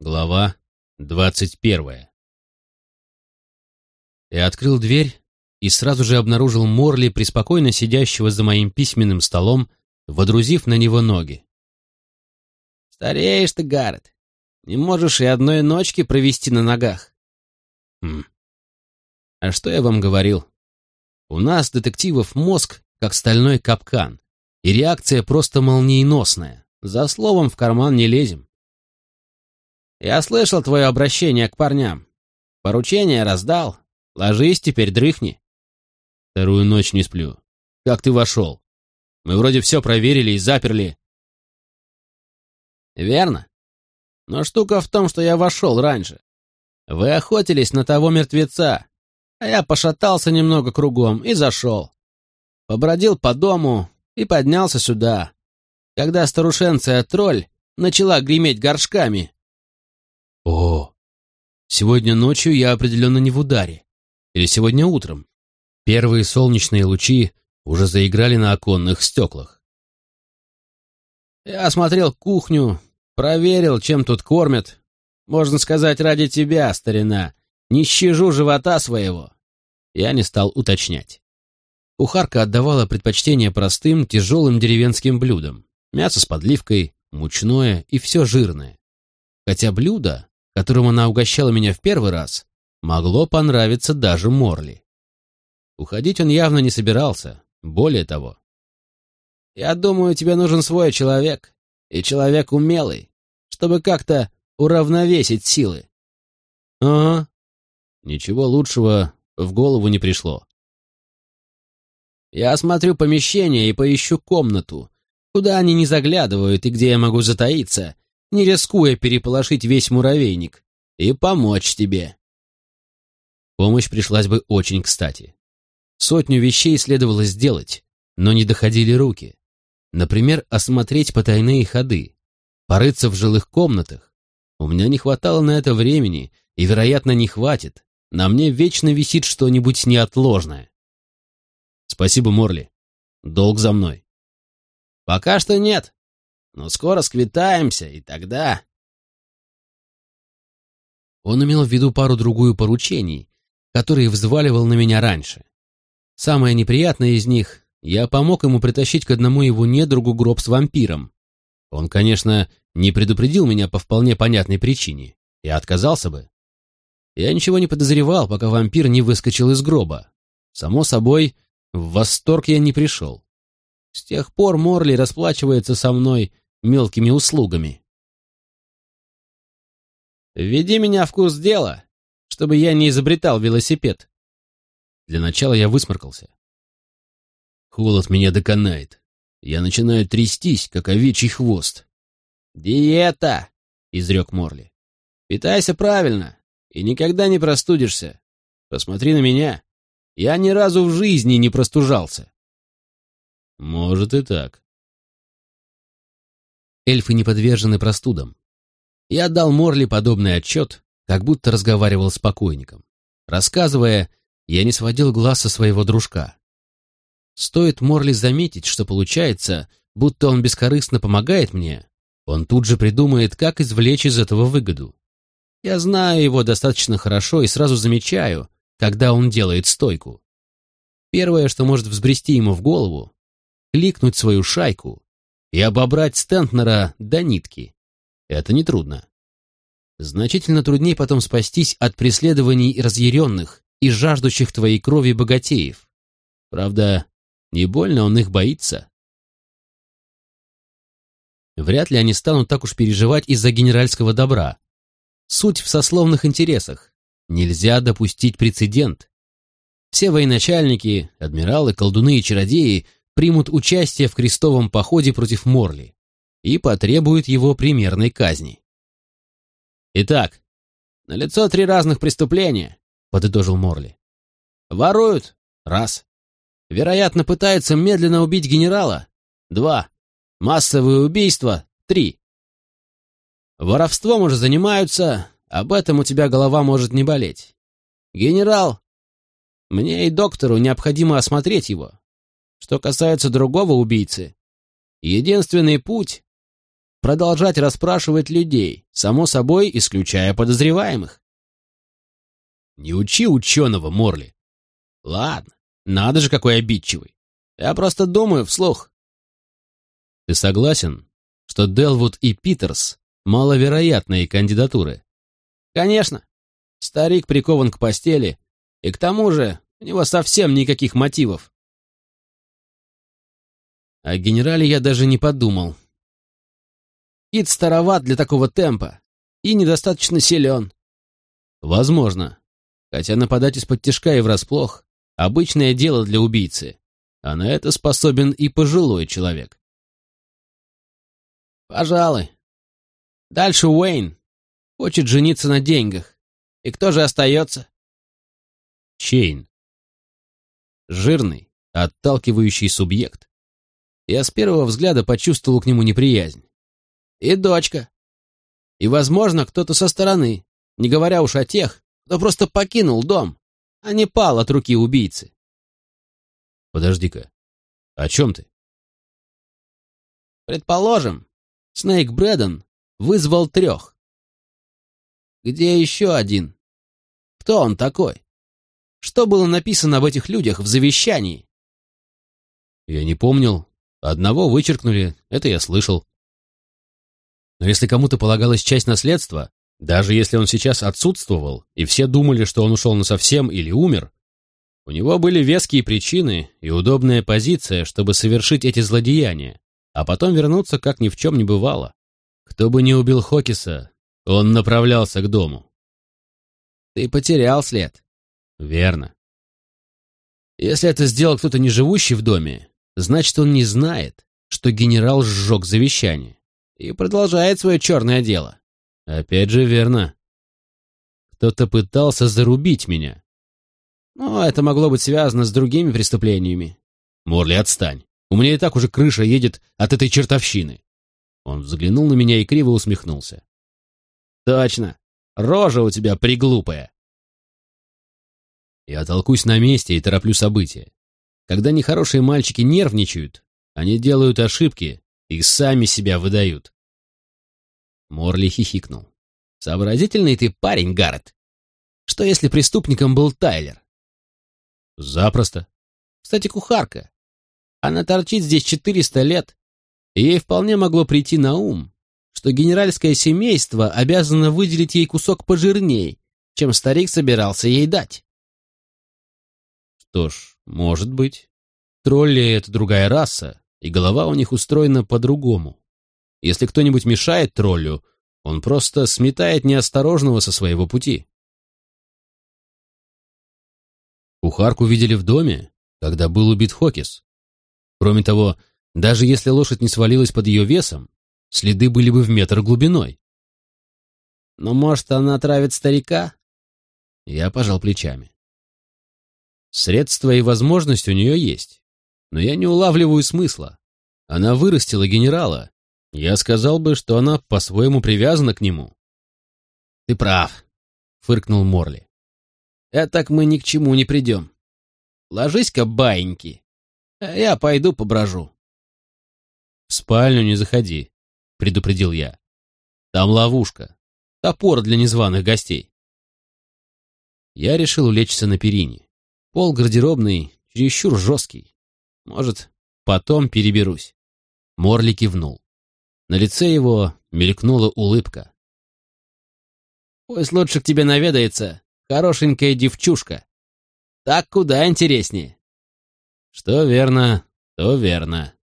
Глава двадцать первая Я открыл дверь и сразу же обнаружил Морли, преспокойно сидящего за моим письменным столом, водрузив на него ноги. «Стареешь ты, Гаррет. Не можешь и одной ночки провести на ногах». «Хм. А что я вам говорил? У нас, детективов, мозг, как стальной капкан, и реакция просто молниеносная. За словом в карман не лезем. Я слышал твое обращение к парням. Поручение раздал. Ложись, теперь дрыхни. Вторую ночь не сплю. Как ты вошел? Мы вроде все проверили и заперли. Верно. Но штука в том, что я вошел раньше. Вы охотились на того мертвеца, а я пошатался немного кругом и зашел. Побродил по дому и поднялся сюда. Когда старушенция тролль начала греметь горшками, о, сегодня ночью я определенно не в ударе. Или сегодня утром. Первые солнечные лучи уже заиграли на оконных стеклах. Я осмотрел кухню, проверил, чем тут кормят. Можно сказать, ради тебя, старина. Не щажу живота своего. Я не стал уточнять. Кухарка отдавала предпочтение простым, тяжелым деревенским блюдам. Мясо с подливкой, мучное и все жирное. Хотя блюдо которым она угощала меня в первый раз, могло понравиться даже Морли. Уходить он явно не собирался, более того. «Я думаю, тебе нужен свой человек, и человек умелый, чтобы как-то уравновесить силы». «Ага». Ничего лучшего в голову не пришло. «Я осмотрю помещение и поищу комнату, куда они не заглядывают и где я могу затаиться, не рискуя переполошить весь муравейник, и помочь тебе. Помощь пришлась бы очень кстати. Сотню вещей следовало сделать, но не доходили руки. Например, осмотреть потайные ходы, порыться в жилых комнатах. У меня не хватало на это времени, и, вероятно, не хватит. На мне вечно висит что-нибудь неотложное. Спасибо, Морли. Долг за мной. Пока что нет, но скоро сквитаемся, и тогда...» Он имел в виду пару-другую поручений, которые взваливал на меня раньше. Самое неприятное из них — я помог ему притащить к одному его недругу гроб с вампиром. Он, конечно, не предупредил меня по вполне понятной причине. Я отказался бы. Я ничего не подозревал, пока вампир не выскочил из гроба. Само собой, в восторг я не пришел. С тех пор Морли расплачивается со мной мелкими услугами. «Введи меня в курс дела, чтобы я не изобретал велосипед». Для начала я высморкался. Холод меня доконает. Я начинаю трястись, как овечий хвост. «Диета!» — изрек Морли. «Питайся правильно, и никогда не простудишься. Посмотри на меня. Я ни разу в жизни не простужался». «Может и так», эльфы не подвержены простудам. Я дал Морли подобный отчет, как будто разговаривал с покойником. Рассказывая, я не сводил глаз со своего дружка. Стоит Морли заметить, что получается, будто он бескорыстно помогает мне, он тут же придумает, как извлечь из этого выгоду. Я знаю его достаточно хорошо и сразу замечаю, когда он делает стойку. Первое, что может взбрести ему в голову, кликнуть свою шайку и обобрать Стентнера до нитки. Это нетрудно. Значительно труднее потом спастись от преследований разъяренных и жаждущих твоей крови богатеев. Правда, не больно он их боится. Вряд ли они станут так уж переживать из-за генеральского добра. Суть в сословных интересах. Нельзя допустить прецедент. Все военачальники, адмиралы, колдуны и чародеи примут участие в крестовом походе против Морли и потребуют его примерной казни. «Итак, налицо три разных преступления», — подытожил Морли. «Воруют — раз. Вероятно, пытаются медленно убить генерала — два. Массовые убийства — три. Воровством уже занимаются, об этом у тебя голова может не болеть. Генерал, мне и доктору необходимо осмотреть его, что касается другого убийцы, единственный путь продолжать расспрашивать людей, само собой исключая подозреваемых. Не учи ученого, Морли. Ладно, надо же какой обидчивый. Я просто думаю вслух. Ты согласен, что Делвуд и Питерс маловероятные кандидатуры? Конечно. Старик прикован к постели, и к тому же у него совсем никаких мотивов. О генерале я даже не подумал. Кит староват для такого темпа и недостаточно силен. Возможно. Хотя нападать из-под тяжка и врасплох — обычное дело для убийцы, а на это способен и пожилой человек. Пожалуй. Дальше Уэйн хочет жениться на деньгах. И кто же остается? Чейн. Жирный, отталкивающий субъект. Я с первого взгляда почувствовал к нему неприязнь. И дочка. И, возможно, кто-то со стороны, не говоря уж о тех, кто просто покинул дом, а не пал от руки убийцы. Подожди-ка, о чем ты? Предположим, Снейк Брэддон вызвал трех. Где еще один? Кто он такой? Что было написано об этих людях в завещании? Я не помнил. Одного вычеркнули, это я слышал. Но если кому-то полагалась часть наследства, даже если он сейчас отсутствовал, и все думали, что он ушел насовсем или умер, у него были веские причины и удобная позиция, чтобы совершить эти злодеяния, а потом вернуться, как ни в чем не бывало. Кто бы не убил Хокиса, он направлялся к дому. Ты потерял след. Верно. Если это сделал кто-то не живущий в доме, значит, он не знает, что генерал сжег завещание и продолжает свое черное дело. Опять же верно. Кто-то пытался зарубить меня. Но это могло быть связано с другими преступлениями. Морли, отстань. У меня и так уже крыша едет от этой чертовщины. Он взглянул на меня и криво усмехнулся. Точно. Рожа у тебя приглупая. Я толкусь на месте и тороплю события. Когда нехорошие мальчики нервничают, они делают ошибки и сами себя выдают. Морли хихикнул. «Сообразительный ты парень, Гаррет. Что если преступником был Тайлер?» «Запросто. Кстати, кухарка. Она торчит здесь четыреста лет, и ей вполне могло прийти на ум, что генеральское семейство обязано выделить ей кусок пожирней, чем старик собирался ей дать». «Что ж, может быть. Тролли — это другая раса, и голова у них устроена по-другому. Если кто-нибудь мешает троллю, он просто сметает неосторожного со своего пути. Кухарку видели в доме, когда был убит Хокис. Кроме того, даже если лошадь не свалилась под ее весом, следы были бы в метр глубиной. Но, может, она травит старика? Я пожал плечами. Средства и возможность у нее есть, но я не улавливаю смысла. Она вырастила генерала. Я сказал бы, что она по-своему привязана к нему. Ты прав, фыркнул Морли. так мы ни к чему не придем. Ложись-ка, баиньки, а я пойду поброжу. В спальню не заходи, предупредил я. Там ловушка, топор для незваных гостей. Я решил улечься на перине. Пол гардеробный, чересчур жесткий. Может, потом переберусь. Морли кивнул. На лице его мелькнула улыбка. «Пусть лучше к тебе наведается хорошенькая девчушка. Так куда интереснее». «Что верно, то верно»,